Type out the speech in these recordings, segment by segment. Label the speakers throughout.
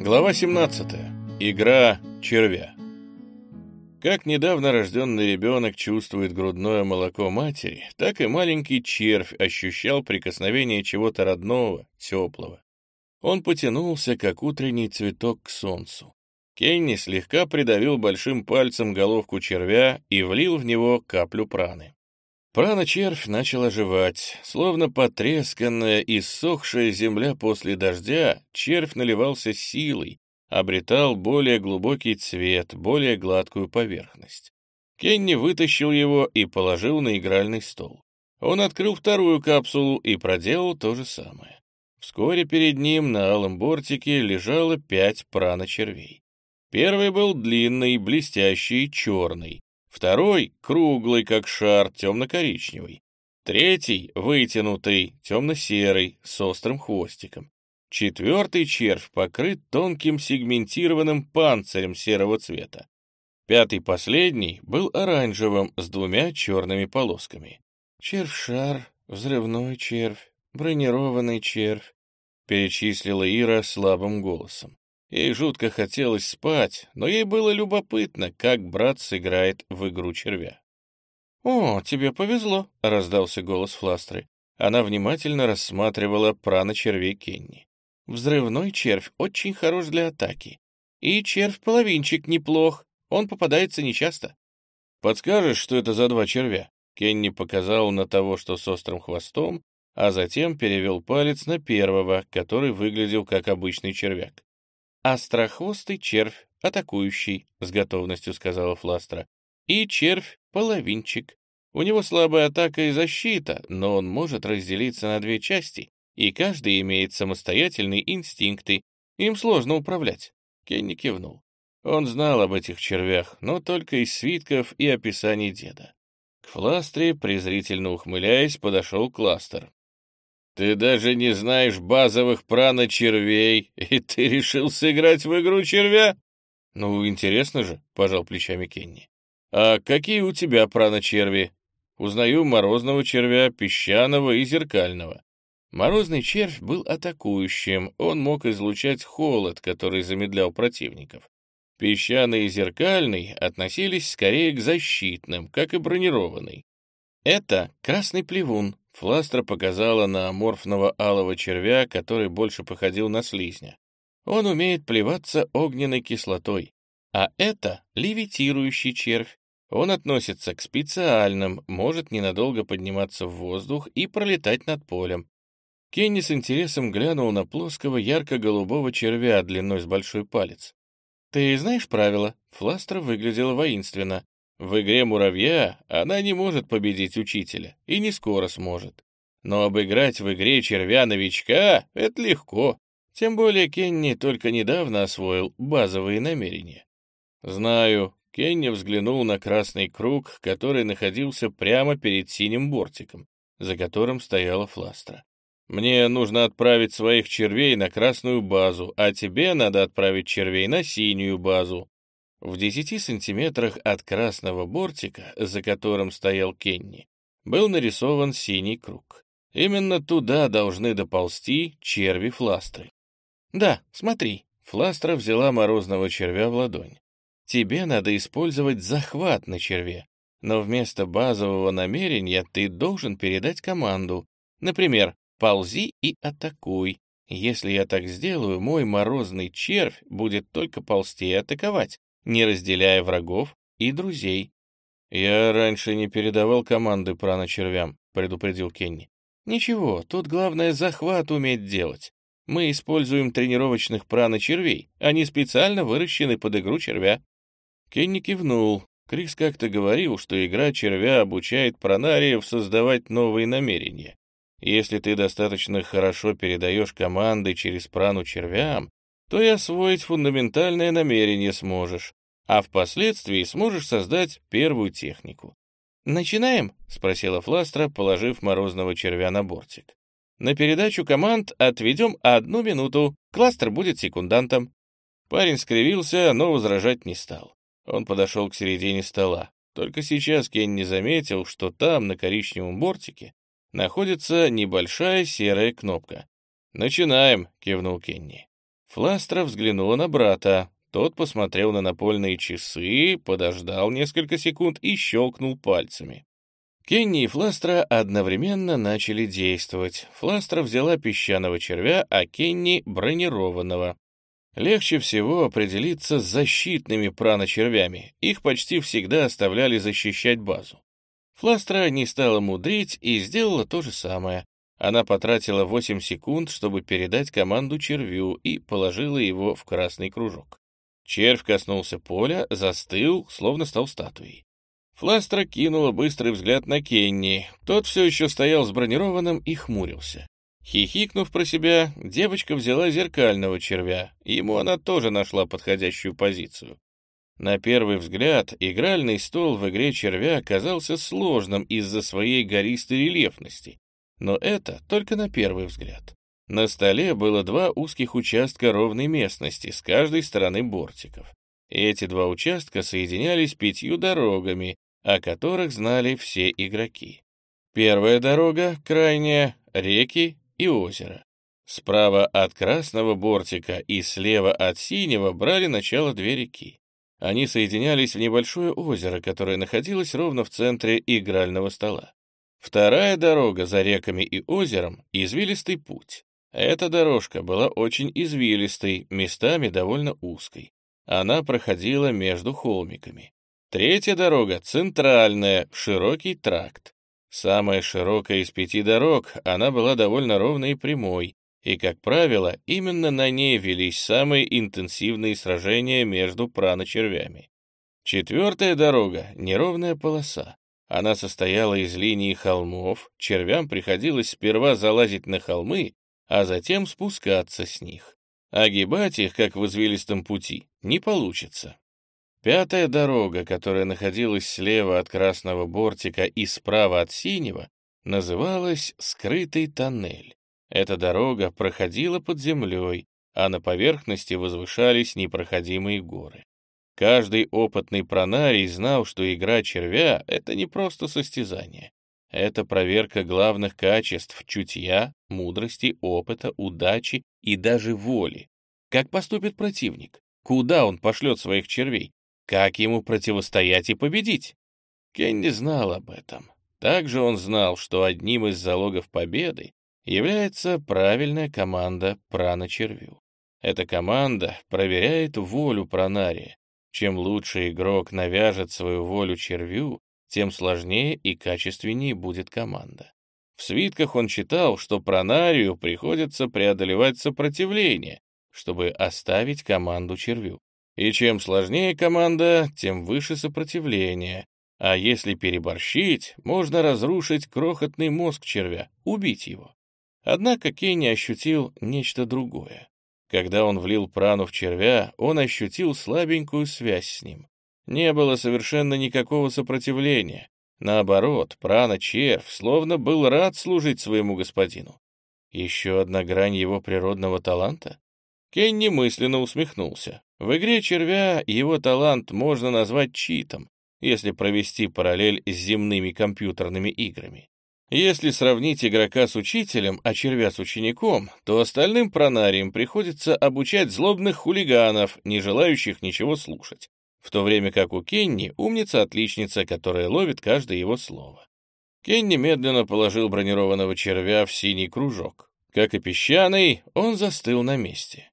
Speaker 1: Глава 17. Игра червя. Как недавно рожденный ребенок чувствует грудное молоко матери, так и маленький червь ощущал прикосновение чего-то родного, теплого. Он потянулся, как утренний цветок к солнцу. Кенни слегка придавил большим пальцем головку червя и влил в него каплю праны. Прана-червь начал оживать. Словно потресканная и ссохшая земля после дождя, червь наливался силой, обретал более глубокий цвет, более гладкую поверхность. Кенни вытащил его и положил на игральный стол. Он открыл вторую капсулу и проделал то же самое. Вскоре перед ним на алом бортике лежало пять прана-червей. Первый был длинный, блестящий, черный. Второй — круглый, как шар, темно-коричневый. Третий — вытянутый, темно-серый, с острым хвостиком. Четвертый червь покрыт тонким сегментированным панцирем серого цвета. Пятый, последний, был оранжевым с двумя черными полосками. «Червь-шар, взрывной червь, бронированный червь», — перечислила Ира слабым голосом. Ей жутко хотелось спать, но ей было любопытно, как брат сыграет в игру червя. «О, тебе повезло», — раздался голос Фластры. Она внимательно рассматривала прана червей Кенни. «Взрывной червь очень хорош для атаки. И червь-половинчик неплох, он попадается нечасто». «Подскажешь, что это за два червя?» Кенни показал на того, что с острым хвостом, а затем перевел палец на первого, который выглядел как обычный червяк. «Острохвостый червь, атакующий», — с готовностью сказала Фластра. «И червь-половинчик. У него слабая атака и защита, но он может разделиться на две части, и каждый имеет самостоятельные инстинкты. Им сложно управлять». Кенни кивнул. Он знал об этих червях, но только из свитков и описаний деда. К Фластре, презрительно ухмыляясь, подошел Кластер. Ты даже не знаешь базовых прана-червей, и ты решил сыграть в игру червя? Ну, интересно же, — пожал плечами Кенни. А какие у тебя прана-черви? Узнаю морозного червя, песчаного и зеркального. Морозный червь был атакующим, он мог излучать холод, который замедлял противников. Песчаный и зеркальный относились скорее к защитным, как и бронированный. Это красный плевун, Фластра показала на аморфного алого червя, который больше походил на слизня. Он умеет плеваться огненной кислотой. А это левитирующий червь. Он относится к специальным, может ненадолго подниматься в воздух и пролетать над полем. Кенни с интересом глянул на плоского ярко-голубого червя длиной с большой палец. «Ты знаешь правила?» Фластра выглядела воинственно. В игре муравья она не может победить учителя, и не скоро сможет. Но обыграть в игре червя-новичка — это легко. Тем более Кенни только недавно освоил базовые намерения. Знаю, Кенни взглянул на красный круг, который находился прямо перед синим бортиком, за которым стояла фластра. Мне нужно отправить своих червей на красную базу, а тебе надо отправить червей на синюю базу. В десяти сантиметрах от красного бортика, за которым стоял Кенни, был нарисован синий круг. Именно туда должны доползти черви-фластры. «Да, смотри», — фластра взяла морозного червя в ладонь. «Тебе надо использовать захват на черве, но вместо базового намерения ты должен передать команду. Например, ползи и атакуй. Если я так сделаю, мой морозный червь будет только ползти и атаковать, не разделяя врагов и друзей. «Я раньше не передавал команды прана-червям», — предупредил Кенни. «Ничего, тут главное захват уметь делать. Мы используем тренировочных прана-червей, они специально выращены под игру червя». Кенни кивнул. Крис как-то говорил, что игра червя обучает пранариев создавать новые намерения. Если ты достаточно хорошо передаешь команды через прану червям, то и освоить фундаментальное намерение сможешь а впоследствии сможешь создать первую технику. «Начинаем?» — спросила Фластра, положив морозного червя на бортик. «На передачу команд отведем одну минуту, кластер будет секундантом». Парень скривился, но возражать не стал. Он подошел к середине стола. Только сейчас Кенни заметил, что там, на коричневом бортике, находится небольшая серая кнопка. «Начинаем», — кивнул Кенни. Фластра взглянула на брата. Тот посмотрел на напольные часы, подождал несколько секунд и щелкнул пальцами. Кенни и Фластра одновременно начали действовать. Фластра взяла песчаного червя, а Кенни — бронированного. Легче всего определиться с защитными праночервями. Их почти всегда оставляли защищать базу. Фластра не стала мудрить и сделала то же самое. Она потратила 8 секунд, чтобы передать команду червю и положила его в красный кружок. Червь коснулся поля, застыл, словно стал статуей. Фластра кинула быстрый взгляд на Кенни. Тот все еще стоял с бронированным и хмурился. Хихикнув про себя, девочка взяла зеркального червя. Ему она тоже нашла подходящую позицию. На первый взгляд, игральный стол в игре червя казался сложным из-за своей гористой рельефности. Но это только на первый взгляд. На столе было два узких участка ровной местности с каждой стороны бортиков. Эти два участка соединялись пятью дорогами, о которых знали все игроки. Первая дорога, крайняя, реки и озеро. Справа от красного бортика и слева от синего брали начало две реки. Они соединялись в небольшое озеро, которое находилось ровно в центре игрального стола. Вторая дорога за реками и озером — извилистый путь. Эта дорожка была очень извилистой, местами довольно узкой. Она проходила между холмиками. Третья дорога — центральная, широкий тракт. Самая широкая из пяти дорог, она была довольно ровной и прямой, и, как правило, именно на ней велись самые интенсивные сражения между праночервями. Четвертая дорога — неровная полоса. Она состояла из линий холмов, червям приходилось сперва залазить на холмы, а затем спускаться с них. Огибать их, как в извилистом пути, не получится. Пятая дорога, которая находилась слева от красного бортика и справа от синего, называлась «Скрытый тоннель». Эта дорога проходила под землей, а на поверхности возвышались непроходимые горы. Каждый опытный пронарий знал, что игра червя — это не просто состязание. Это проверка главных качеств чутья, мудрости, опыта, удачи и даже воли. Как поступит противник? Куда он пошлет своих червей? Как ему противостоять и победить? Кенни знал об этом. Также он знал, что одним из залогов победы является правильная команда прана-червю. Эта команда проверяет волю пронария, чем лучше игрок навяжет свою волю червю, тем сложнее и качественнее будет команда. В свитках он читал, что пронарию приходится преодолевать сопротивление, чтобы оставить команду червю. И чем сложнее команда, тем выше сопротивление. А если переборщить, можно разрушить крохотный мозг червя, убить его. Однако Кенни ощутил нечто другое. Когда он влил прану в червя, он ощутил слабенькую связь с ним. Не было совершенно никакого сопротивления. Наоборот, прана-червь словно был рад служить своему господину. Еще одна грань его природного таланта? Кенни мысленно усмехнулся. В игре червя его талант можно назвать читом, если провести параллель с земными компьютерными играми. Если сравнить игрока с учителем, а червя с учеником, то остальным пронариям приходится обучать злобных хулиганов, не желающих ничего слушать, в то время как у Кенни умница-отличница, которая ловит каждое его слово. Кенни медленно положил бронированного червя в синий кружок. Как и песчаный, он застыл на месте.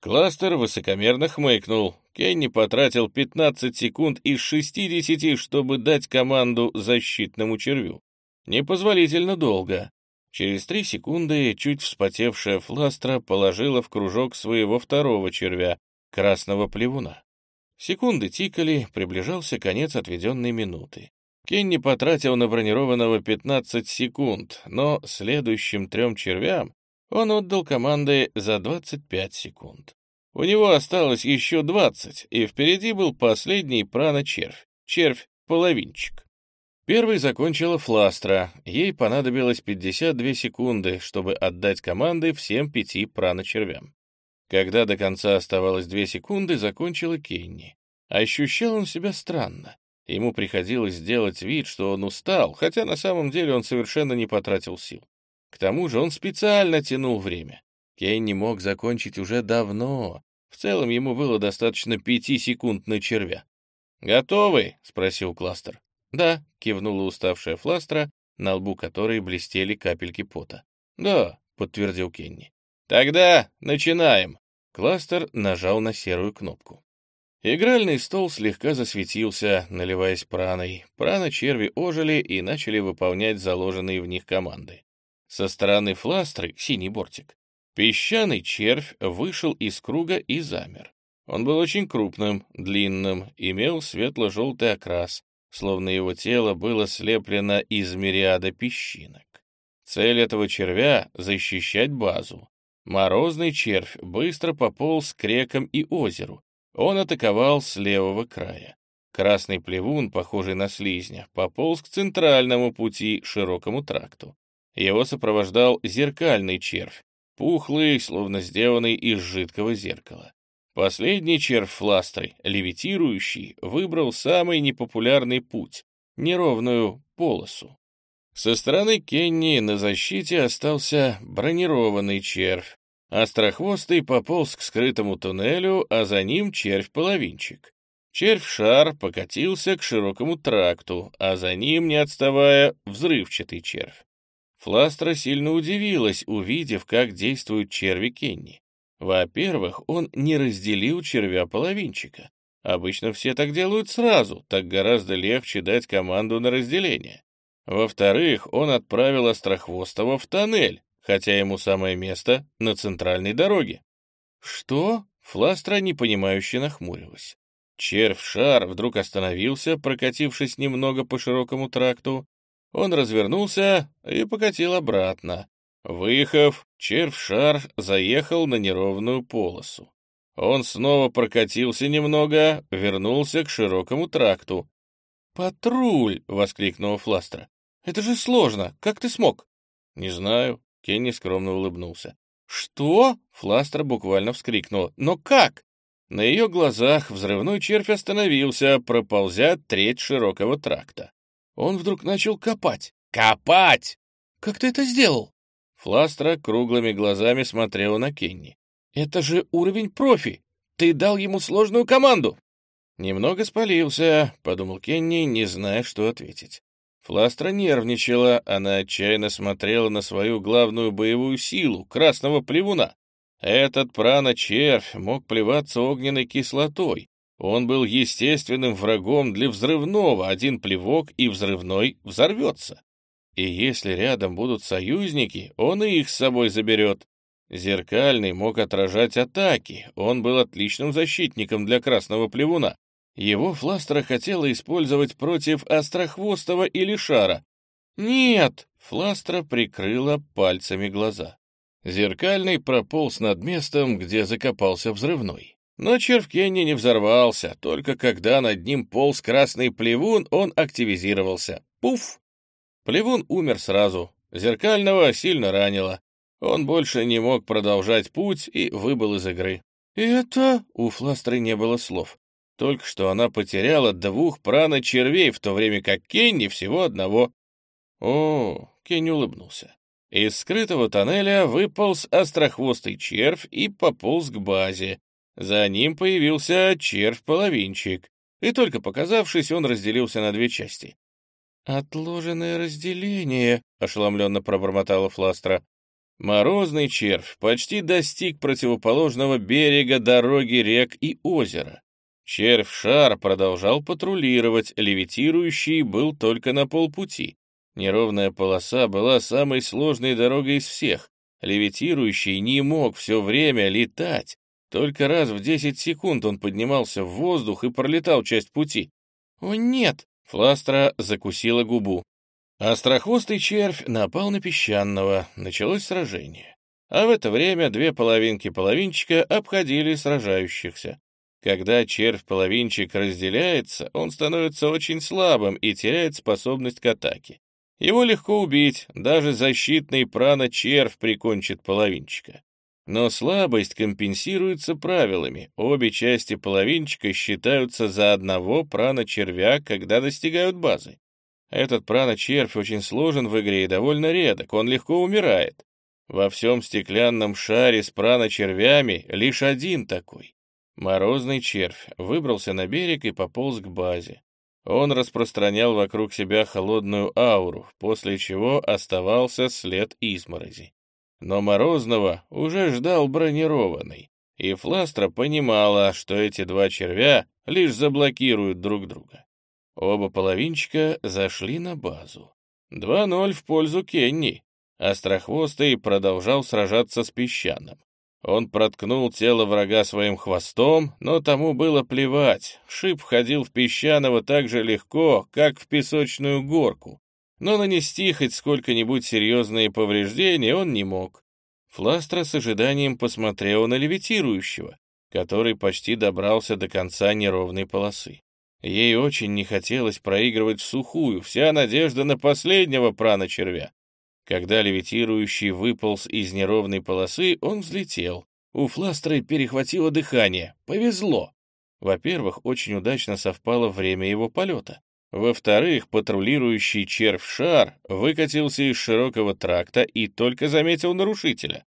Speaker 1: Кластер высокомерно хмыкнул. Кенни потратил 15 секунд из 60, чтобы дать команду защитному червю. Непозволительно долго. Через три секунды чуть вспотевшая фластра положила в кружок своего второго червя, красного плевуна. Секунды тикали, приближался конец отведенной минуты. Кенни потратил на бронированного 15 секунд, но следующим трем червям он отдал команды за 25 секунд. У него осталось еще 20, и впереди был последний прано-червь, червь-половинчик. Первой закончила Фластра. Ей понадобилось 52 секунды, чтобы отдать команды всем пяти праночервям. Когда до конца оставалось 2 секунды, закончила Кенни. Ощущал он себя странно. Ему приходилось сделать вид, что он устал, хотя на самом деле он совершенно не потратил сил. К тому же он специально тянул время. Кенни мог закончить уже давно. В целом ему было достаточно пяти секунд на червя. «Готовы?» — спросил Кластер. «Да», — кивнула уставшая Фластра, на лбу которой блестели капельки пота. «Да», — подтвердил Кенни. «Тогда начинаем!» Кластер нажал на серую кнопку. Игральный стол слегка засветился, наливаясь праной. Прана-черви ожили и начали выполнять заложенные в них команды. Со стороны фластры, синий бортик, песчаный червь вышел из круга и замер. Он был очень крупным, длинным, имел светло-желтый окрас, словно его тело было слеплено из мириада песчинок. Цель этого червя — защищать базу. Морозный червь быстро пополз к рекам и озеру. Он атаковал с левого края. Красный плевун, похожий на слизня, пополз к центральному пути, широкому тракту. Его сопровождал зеркальный червь, пухлый, словно сделанный из жидкого зеркала. Последний червь фластры, левитирующий, выбрал самый непопулярный путь — неровную полосу. Со стороны Кенни на защите остался бронированный червь. Острохвостый пополз к скрытому туннелю, а за ним червь-половинчик. Червь-шар покатился к широкому тракту, а за ним, не отставая, взрывчатый червь. Фластра сильно удивилась, увидев, как действуют черви Кенни. Во-первых, он не разделил червя-половинчика. Обычно все так делают сразу, так гораздо легче дать команду на разделение. Во-вторых, он отправил Острохвостого в тоннель, хотя ему самое место на центральной дороге. «Что?» — Фластра непонимающе нахмурилась. Червь-шар вдруг остановился, прокатившись немного по широкому тракту. Он развернулся и покатил обратно. Выехав, червь-шар заехал на неровную полосу. Он снова прокатился немного, вернулся к широкому тракту. «Патруль!» — воскликнула Фластра. Это же сложно. Как ты смог?» «Не знаю». Кенни скромно улыбнулся. «Что?» — Фластер буквально вскрикнул. «Но как?» На ее глазах взрывной червь остановился, проползя треть широкого тракта. Он вдруг начал копать. «Копать!» «Как ты это сделал?» Фластра круглыми глазами смотрела на Кенни. «Это же уровень профи! Ты дал ему сложную команду!» «Немного спалился», — подумал Кенни, не зная, что ответить. Фластра нервничала, она отчаянно смотрела на свою главную боевую силу — красного плевуна. Этот прана-червь мог плеваться огненной кислотой. Он был естественным врагом для взрывного, один плевок и взрывной взорвется. И если рядом будут союзники, он и их с собой заберет. Зеркальный мог отражать атаки, он был отличным защитником для красного плевуна. Его Фластера хотела использовать против Острохвостого или Шара. «Нет!» — Фластера прикрыла пальцами глаза. Зеркальный прополз над местом, где закопался взрывной. Но червь Кенни не взорвался, только когда над ним полз красный плевун, он активизировался. Пуф! Плевун умер сразу. Зеркального сильно ранило. Он больше не мог продолжать путь и выбыл из игры. «Это...» — у Фластры не было слов. Только что она потеряла двух прана-червей, в то время как Кенни всего одного. О, Кенни улыбнулся. Из скрытого тоннеля выполз острохвостый червь и пополз к базе. За ним появился червь-половинчик, и только показавшись, он разделился на две части. «Отложенное разделение», — ошеломленно пробормотала Фластра. Морозный червь почти достиг противоположного берега дороги рек и озера. Червь-шар продолжал патрулировать, левитирующий был только на полпути. Неровная полоса была самой сложной дорогой из всех. Левитирующий не мог все время летать. Только раз в 10 секунд он поднимался в воздух и пролетал часть пути. «О, нет!» — Фластра закусила губу. Острохвостый червь напал на песчаного. Началось сражение. А в это время две половинки половинчика обходили сражающихся. Когда червь-половинчик разделяется, он становится очень слабым и теряет способность к атаке. Его легко убить, даже защитный прана-червь прикончит половинчика. Но слабость компенсируется правилами. Обе части половинчика считаются за одного прана-червя, когда достигают базы. Этот прана-червь очень сложен в игре и довольно редок, он легко умирает. Во всем стеклянном шаре с праночервями лишь один такой. Морозный червь выбрался на берег и пополз к базе. Он распространял вокруг себя холодную ауру, после чего оставался след изморози. Но Морозного уже ждал бронированный, и Фластра понимала, что эти два червя лишь заблокируют друг друга. Оба половинчика зашли на базу. 2-0 в пользу Кенни. Острохвостый продолжал сражаться с песчаным. Он проткнул тело врага своим хвостом, но тому было плевать. Шип входил в песчаного так же легко, как в песочную горку. Но нанести хоть сколько-нибудь серьезные повреждения он не мог. Фластра с ожиданием посмотрела на левитирующего, который почти добрался до конца неровной полосы. Ей очень не хотелось проигрывать в сухую, вся надежда на последнего прана-червя. Когда левитирующий выполз из неровной полосы, он взлетел. У Фластера перехватило дыхание. Повезло. Во-первых, очень удачно совпало время его полета. Во-вторых, патрулирующий червь-шар выкатился из широкого тракта и только заметил нарушителя.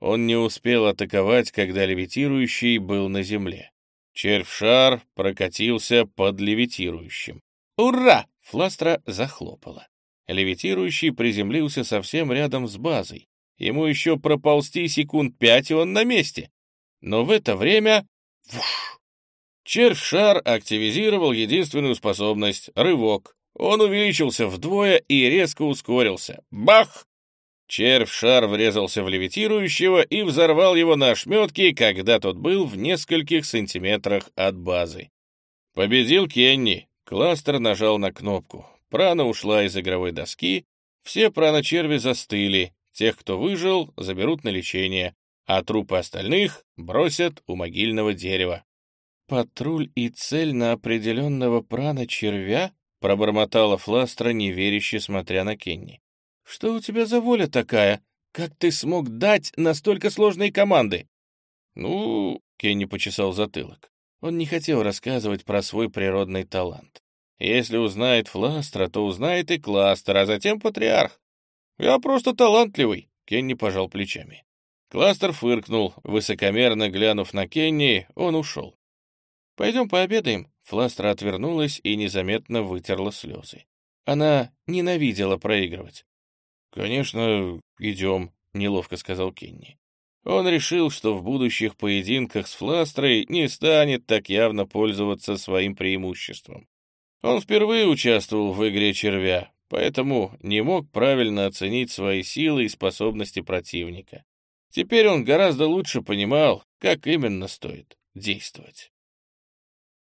Speaker 1: Он не успел атаковать, когда левитирующий был на земле. Червь-шар прокатился под левитирующим. «Ура!» — Фластра захлопала. Левитирующий приземлился совсем рядом с базой. Ему еще проползти секунд пять, и он на месте. Но в это время... Червь-шар активизировал единственную способность — рывок. Он увеличился вдвое и резко ускорился. Бах! Червь-шар врезался в левитирующего и взорвал его на ошметки, когда тот был в нескольких сантиметрах от базы. Победил Кенни. Кластер нажал на кнопку. Прана ушла из игровой доски, все прана-черви застыли, тех, кто выжил, заберут на лечение, а трупы остальных бросят у могильного дерева. «Патруль и цель на определенного прана-червя?» — пробормотала Фластра, неверяще смотря на Кенни. «Что у тебя за воля такая? Как ты смог дать настолько сложные команды?» «Ну...» — Кенни почесал затылок. Он не хотел рассказывать про свой природный талант. Если узнает Фластра, то узнает и Кластер, а затем Патриарх. Я просто талантливый, Кенни пожал плечами. Кластер фыркнул, высокомерно глянув на Кенни, он ушел. «Пойдем пообедаем». Фластра отвернулась и незаметно вытерла слезы. Она ненавидела проигрывать. «Конечно, идем», — неловко сказал Кенни. Он решил, что в будущих поединках с Фластрой не станет так явно пользоваться своим преимуществом. Он впервые участвовал в игре червя, поэтому не мог правильно оценить свои силы и способности противника. Теперь он гораздо лучше понимал, как именно стоит действовать.